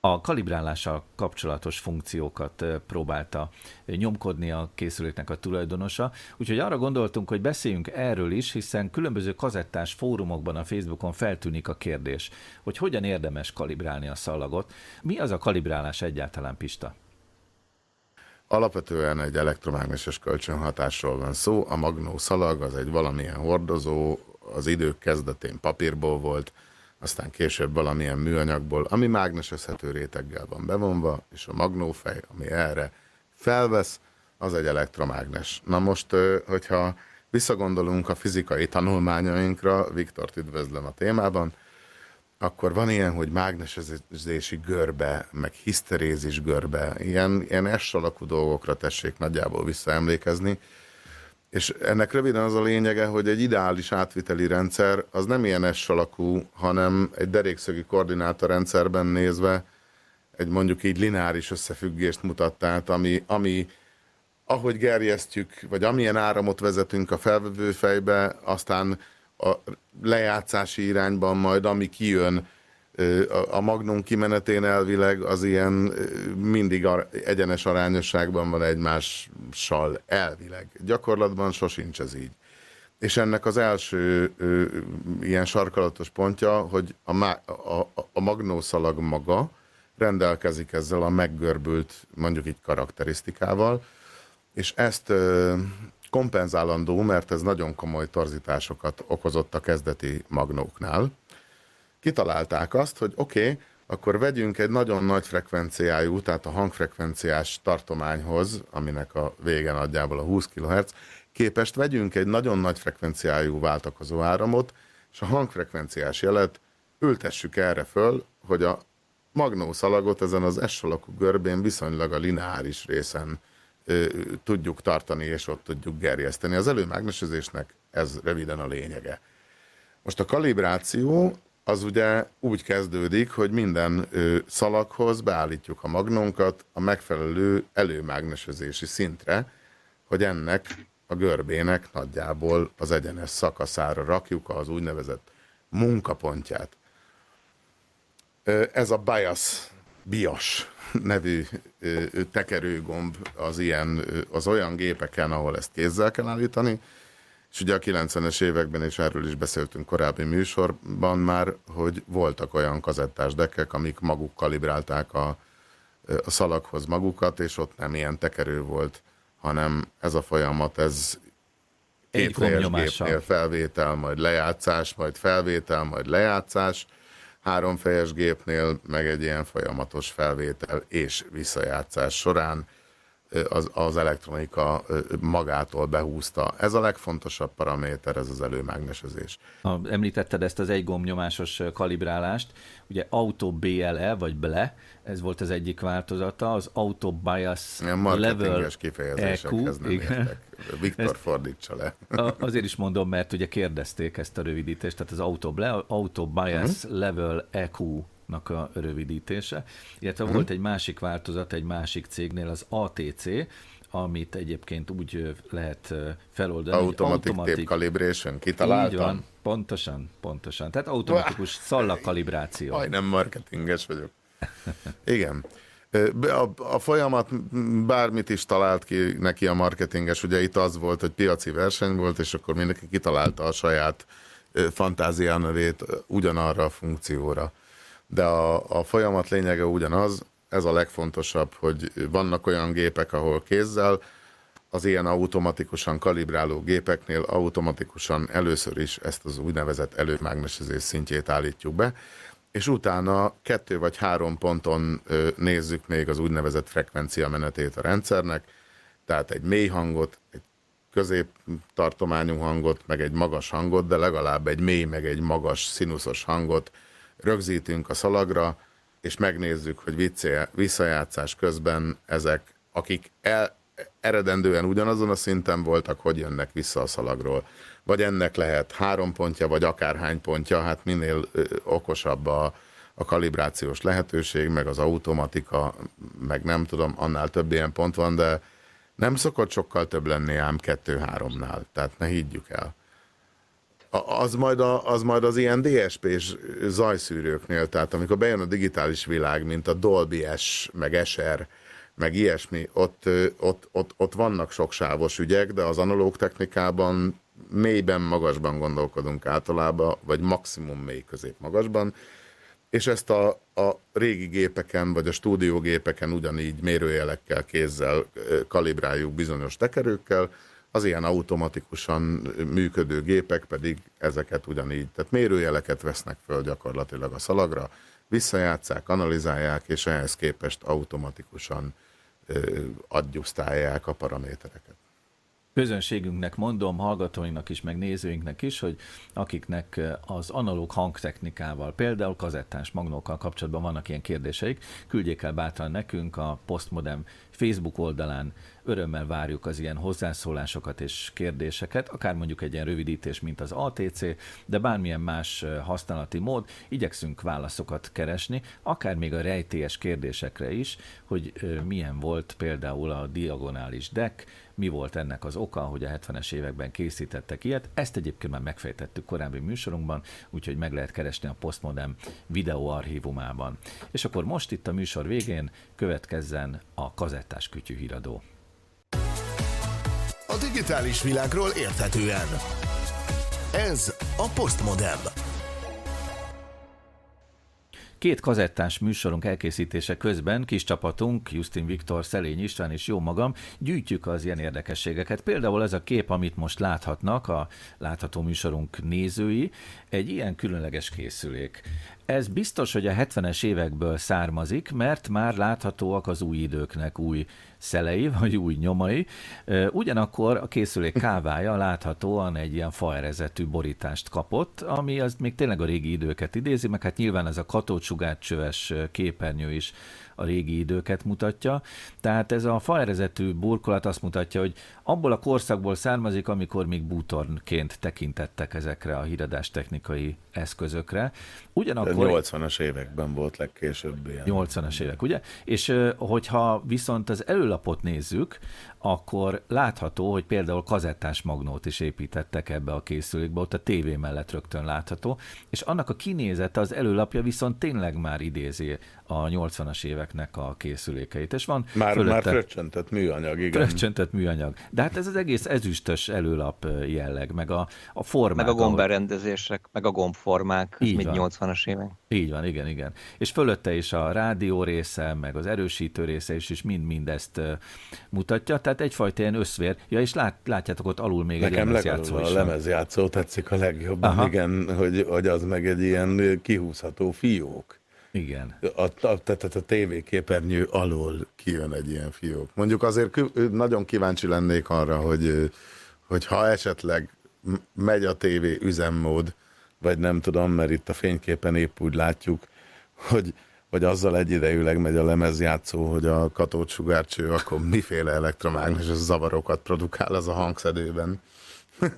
a kalibrálással kapcsolatos funkciókat próbálta nyomkodni a készüléknek a tulajdonosa, úgyhogy arra gondoltunk, hogy beszéljünk erről is, hiszen különböző kazettás fórumokban a Facebookon feltűnik a kérdés, hogy hogyan érdemes kalibrálni a szalagot. Mi az a kalibrálás egyáltalán, Pista? Alapvetően egy elektromágneses kölcsönhatásról van szó. A magnó szalag az egy valamilyen hordozó, az idők kezdetén papírból volt, aztán később valamilyen műanyagból, ami mágnesezhető réteggel van bevonva, és a magnófej, ami erre felvesz, az egy elektromágnes. Na most, hogyha visszagondolunk a fizikai tanulmányainkra, Viktort üdvözlöm a témában, akkor van ilyen, hogy mágnesezési görbe, meg hiszterézis görbe, ilyen, ilyen S alakú dolgokra tessék nagyjából visszaemlékezni, és ennek röviden az a lényege, hogy egy ideális átviteli rendszer az nem ilyen S alakú, hanem egy derékszögi koordinátorrendszerben nézve egy mondjuk így lineáris összefüggést mutat, tehát ami, ami ahogy gerjesztjük, vagy amilyen áramot vezetünk a felvevő fejbe, aztán a lejátszási irányban majd, ami kijön a magnum kimenetén elvileg az ilyen mindig egyenes arányosságban van egymással elvileg. Gyakorlatban sosincs ez így. És ennek az első ilyen sarkalatos pontja, hogy a, a, a magnószalag maga rendelkezik ezzel a meggörbült, mondjuk így karakterisztikával, és ezt ö, kompenzálandó, mert ez nagyon komoly torzításokat okozott a kezdeti magnóknál, kitalálták azt, hogy oké, okay, akkor vegyünk egy nagyon nagy frekvenciájú, tehát a hangfrekvenciás tartományhoz, aminek a vége nagyjából a 20 kHz, képest vegyünk egy nagyon nagy frekvenciájú váltakozó áramot, és a hangfrekvenciás jelet ültessük erre föl, hogy a magnószalagot ezen az S görbén viszonylag a lineáris részen ö, tudjuk tartani, és ott tudjuk gerjeszteni. Az előmágnesezésnek ez röviden a lényege. Most a kalibráció az ugye úgy kezdődik, hogy minden ö, szalaghoz beállítjuk a magnónkat a megfelelő előmágnesezési szintre, hogy ennek a görbének nagyjából az egyenes szakaszára rakjuk az úgynevezett munkapontját. Ez a bias, bias nevű tekerőgomb az, ilyen, az olyan gépeken, ahol ezt kézzel kell állítani, és ugye a 90-es években, és erről is beszéltünk korábbi műsorban már, hogy voltak olyan kazettás dekkek, amik maguk kalibrálták a, a szalaghoz magukat, és ott nem ilyen tekerő volt, hanem ez a folyamat, ez két gépnél felvétel, majd lejátszás, majd felvétel, majd lejátszás, három fejes gépnél meg egy ilyen folyamatos felvétel és visszajátszás során az, az elektronika magától behúzta. Ez a legfontosabb paraméter, ez az előmágnesezés. Ha említetted ezt az egy gombnyomásos kalibrálást, ugye Auto BLE, vagy BLE, ez volt az egyik változata, az Auto Bias Level kifejezésekhez EQ, nem igen. értek. Viktor ezt fordítsa le. azért is mondom, mert ugye kérdezték ezt a rövidítést, tehát az Auto, BLE, Auto Bias uh-huh. Level EQ nak a rövidítése, illetve uh-huh. volt egy másik változat egy másik cégnél, az ATC, amit egyébként úgy lehet feloldani, Automatic, automatic tape calibration, kitaláltam? Így van, pontosan, pontosan. Tehát automatikus szallagkalibráció. nem marketinges vagyok. Igen. A, a folyamat bármit is talált ki neki a marketinges, ugye itt az volt, hogy piaci verseny volt, és akkor mindenki kitalálta a saját fantáziánövét ugyanarra a funkcióra de a, a folyamat lényege ugyanaz, ez a legfontosabb, hogy vannak olyan gépek, ahol kézzel, az ilyen automatikusan kalibráló gépeknél automatikusan először is ezt az úgynevezett előmágnesezés szintjét állítjuk be, és utána kettő vagy három ponton nézzük még az úgynevezett frekvencia menetét a rendszernek, tehát egy mély hangot, egy középtartományú hangot, meg egy magas hangot, de legalább egy mély, meg egy magas színuszos hangot rögzítünk a szalagra, és megnézzük, hogy visszajátszás közben ezek, akik el, eredendően ugyanazon a szinten voltak, hogy jönnek vissza a szalagról. Vagy ennek lehet három pontja, vagy akárhány pontja, hát minél okosabb a, a kalibrációs lehetőség, meg az automatika, meg nem tudom, annál több ilyen pont van, de Nem szokott sokkal több lenni ám kettő-háromnál, tehát ne higgyük el. Az majd, a, az majd az ilyen DSP-s zajszűrőknél, tehát amikor bejön a digitális világ, mint a Dolby S, meg SR, meg ilyesmi, ott, ott, ott, ott vannak soksávos ügyek, de az analóg technikában mélyben, magasban gondolkodunk általában, vagy maximum mély közép magasban, és ezt a, a régi gépeken, vagy a stúdiógépeken ugyanígy mérőjelekkel, kézzel kalibráljuk bizonyos tekerőkkel, az ilyen automatikusan működő gépek pedig ezeket ugyanígy, tehát mérőjeleket vesznek föl gyakorlatilag a szalagra, visszajátszák, analizálják, és ehhez képest automatikusan adjusztálják a paramétereket. Közönségünknek mondom, hallgatóinknak is, meg nézőinknek is, hogy akiknek az analóg hangtechnikával, például kazettás magnókkal kapcsolatban vannak ilyen kérdéseik, küldjék el bátran nekünk a Postmodem Facebook oldalán örömmel várjuk az ilyen hozzászólásokat és kérdéseket, akár mondjuk egy ilyen rövidítés, mint az ATC, de bármilyen más használati mód, igyekszünk válaszokat keresni, akár még a rejtélyes kérdésekre is, hogy milyen volt például a diagonális deck, mi volt ennek az oka, hogy a 70-es években készítettek ilyet. Ezt egyébként már megfejtettük korábbi műsorunkban, úgyhogy meg lehet keresni a Postmodern videóarchívumában. És akkor most itt a műsor végén következzen a kazettás kütyű híradó. A digitális világról érthetően. Ez a Postmodem. Két kazettás műsorunk elkészítése közben kis csapatunk, Justin Viktor, Szelény István és jó magam, gyűjtjük az ilyen érdekességeket. Például ez a kép, amit most láthatnak a látható műsorunk nézői, egy ilyen különleges készülék. Ez biztos, hogy a 70-es évekből származik, mert már láthatóak az új időknek új szelei, vagy új nyomai. Ugyanakkor a készülék kávája láthatóan egy ilyen faerezetű borítást kapott, ami az még tényleg a régi időket idézi, meg hát nyilván ez a katócsugátcsöves képernyő is a régi időket mutatja. Tehát ez a faerezetű burkolat azt mutatja, hogy abból a korszakból származik, amikor még bútornként tekintettek ezekre a híradás technikai eszközökre. Ugyanakkor... 80-as években volt legkésőbb ilyen. 80-as évek, ugye? És hogyha viszont az előlapot nézzük, akkor látható, hogy például kazettás magnót is építettek ebbe a készülékbe, ott a tévé mellett rögtön látható, és annak a kinézete, az előlapja viszont tényleg már idézi a 80-as éveknek a készülékeit. És van már, fölötte, már fröccsöntött műanyag, igen. Fröccsöntött műanyag. De hát ez az egész ezüstös előlap jelleg, meg a, a formák. Meg a gomberendezések, meg a gombformák, Így mint 80-as évek. Így van, igen, igen. És fölötte is a rádió része, meg az erősítő része is, is mind-mind ezt mutatja. Tehát egyfajta ilyen összvér. Ja, és lát, látjátok ott alul még Nekem egy lemezjátszó is. a lemezjátszó tetszik a legjobban, Aha. igen, hogy, hogy az meg egy ilyen kihúzható fiók. Igen. A, a, tehát a tévéképernyő alól kijön egy ilyen fiók. Mondjuk azért nagyon kíváncsi lennék arra, hogy, hogy ha esetleg megy a tévé üzemmód, vagy nem tudom, mert itt a fényképen épp úgy látjuk, hogy, hogy azzal egyidejűleg megy a lemezjátszó, hogy a katócsugárcső akkor miféle elektromágneses zavarokat produkál az a hangszedőben.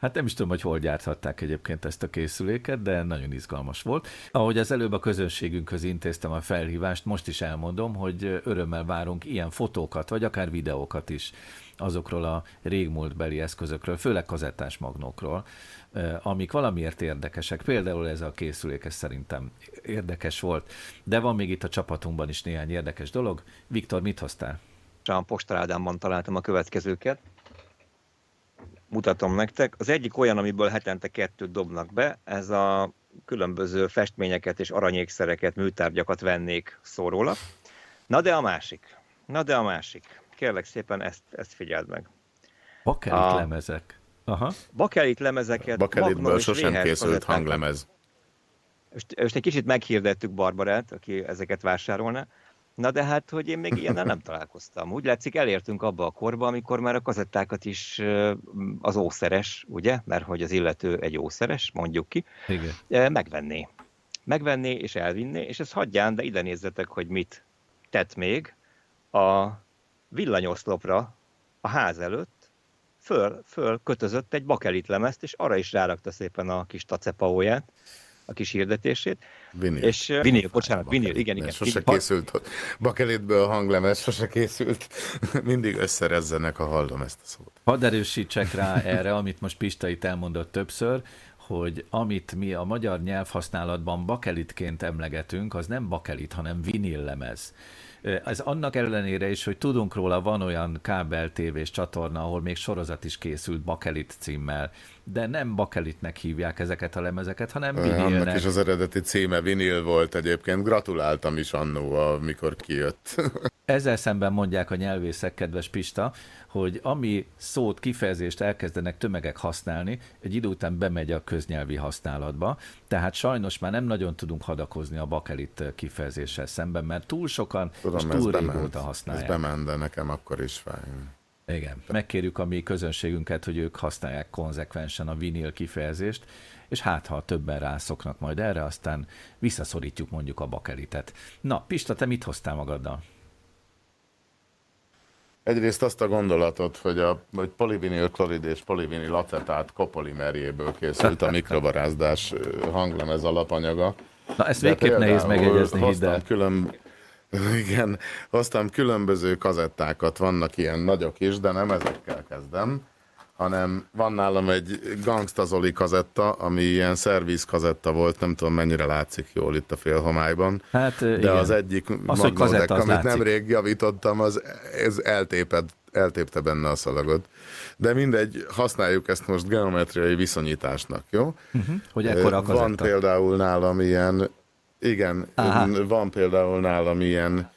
Hát nem is tudom, hogy hol gyárthatták egyébként ezt a készüléket, de nagyon izgalmas volt. Ahogy az előbb a közönségünkhöz intéztem a felhívást, most is elmondom, hogy örömmel várunk ilyen fotókat, vagy akár videókat is azokról a régmúltbeli eszközökről, főleg kazettás magnókról, amik valamiért érdekesek. Például ez a készülék, ez szerintem érdekes volt, de van még itt a csapatunkban is néhány érdekes dolog. Viktor, mit hoztál? A Postarádámban találtam a következőket mutatom nektek. Az egyik olyan, amiből hetente kettőt dobnak be, ez a különböző festményeket és aranyékszereket, műtárgyakat vennék szóróla. Na de a másik. Na de a másik. Kérlek szépen ezt, ezt figyeld meg. Bakelit a... lemezek. Aha. Bakelit lemezeket. Bakelitből sosem készült hanglemez. Most, most egy kicsit meghirdettük Barbarát, aki ezeket vásárolna. Na de hát, hogy én még ilyennel nem találkoztam. Úgy látszik, elértünk abba a korba, amikor már a kazettákat is az ószeres, ugye, mert hogy az illető egy ószeres, mondjuk ki, Igen. megvenné. Megvenné és elvinné, és ez hagyján, de ide nézzetek, hogy mit tett még a villanyoszlopra a ház előtt, föl, föl kötözött egy bakelit lemezt, és arra is rárakta szépen a kis tacepaóját, a kis hirdetését. Vinil. És uh, vinil, bocsánat, vinil, igen, igen. Sose készült, bakelitből a hanglemez sose készült. Mindig összerezzenek, ha hallom ezt a szót. Hadd erősítsek rá erre, amit most Pista itt elmondott többször, hogy amit mi a magyar nyelvhasználatban bakelitként emlegetünk, az nem bakelit, hanem vinillemez. Ez annak ellenére is, hogy tudunk róla, van olyan kábel tévés csatorna, ahol még sorozat is készült Bakelit címmel, de nem Bakelitnek hívják ezeket a lemezeket, hanem vinilnek. Annak is az eredeti címe vinil volt egyébként. Gratuláltam is annó, amikor kijött. Ezzel szemben mondják a nyelvészek, kedves Pista, hogy ami szót, kifejezést elkezdenek tömegek használni, egy idő után bemegy a köznyelvi használatba, tehát sajnos már nem nagyon tudunk hadakozni a bakelit kifejezéssel szemben, mert túl sokan Tudom, és túl régóta bement, használják. Ez bement, de nekem akkor is fáj. Igen. Megkérjük a mi közönségünket, hogy ők használják konzekvensen a vinil kifejezést, és hát ha többen rászoknak majd erre, aztán visszaszorítjuk mondjuk a bakelitet. Na, Pista, te mit hoztál magaddal? Egyrészt azt a gondolatot, hogy a hogy polivinil klorid és polivinil acetát kopolimerjéből készült a mikrobarázdás hanglemez alapanyaga. Na ezt végképp nehéz megjegyezni, hidd el. Külön, igen, hoztam különböző kazettákat, vannak ilyen nagyok is, de nem ezekkel kezdem, hanem van nálam egy Gangsta Zoli kazetta, ami ilyen szerviz kazetta volt, nem tudom mennyire látszik jól itt a félhomályban. Hát, de igen. az egyik az, magnódek, amit látszik. nemrég javítottam, az ez eltéped, eltépte benne a szalagot. De mindegy, használjuk ezt most geometriai viszonyításnak, jó? Uh-huh. Hogy ekkora a Van például nálam ilyen igen, Aha. van például nálam ilyen,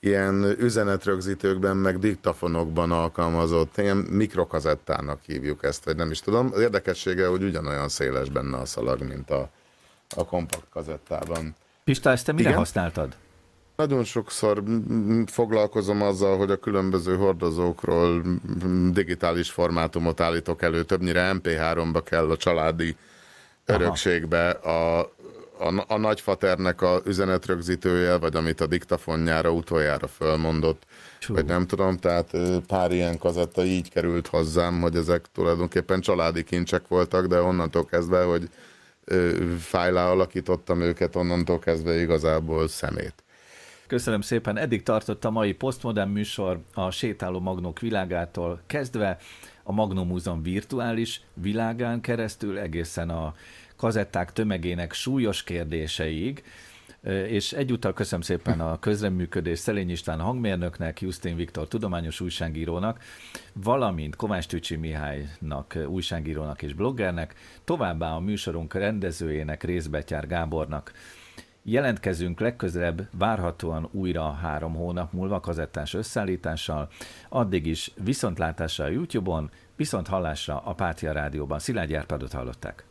ilyen üzenetrögzítőkben, meg diktafonokban alkalmazott, ilyen mikrokazettának hívjuk ezt, vagy nem is tudom. Az érdekessége, hogy ugyanolyan széles benne a szalag, mint a, a kompakt kazettában. Pista, ezt te mire Igen? használtad? Nagyon sokszor foglalkozom azzal, hogy a különböző hordozókról digitális formátumot állítok elő, többnyire MP3-ba kell a családi örökségbe a a, a nagyfaternek a üzenetrögzítője, vagy amit a diktafonjára utoljára fölmondott, Csú. vagy nem tudom, tehát pár ilyen kazetta így került hozzám, hogy ezek tulajdonképpen családi kincsek voltak, de onnantól kezdve, hogy fájlá alakítottam őket, onnantól kezdve igazából szemét. Köszönöm szépen, eddig tartott a mai Postmodern műsor a sétáló magnók világától kezdve, a Magnum Múzeum virtuális világán keresztül egészen a kazetták tömegének súlyos kérdéseig, és egyúttal köszönöm szépen a közreműködés Szelény István hangmérnöknek, Justin Viktor tudományos újságírónak, valamint Kovács Tücsi Mihálynak, újságírónak és bloggernek, továbbá a műsorunk rendezőjének, Részbetyár Gábornak. Jelentkezünk legközelebb várhatóan újra három hónap múlva kazettás összeállítással, addig is viszontlátásra a YouTube-on, viszont hallásra a Pátia Rádióban. Szilágy Árpádot hallották.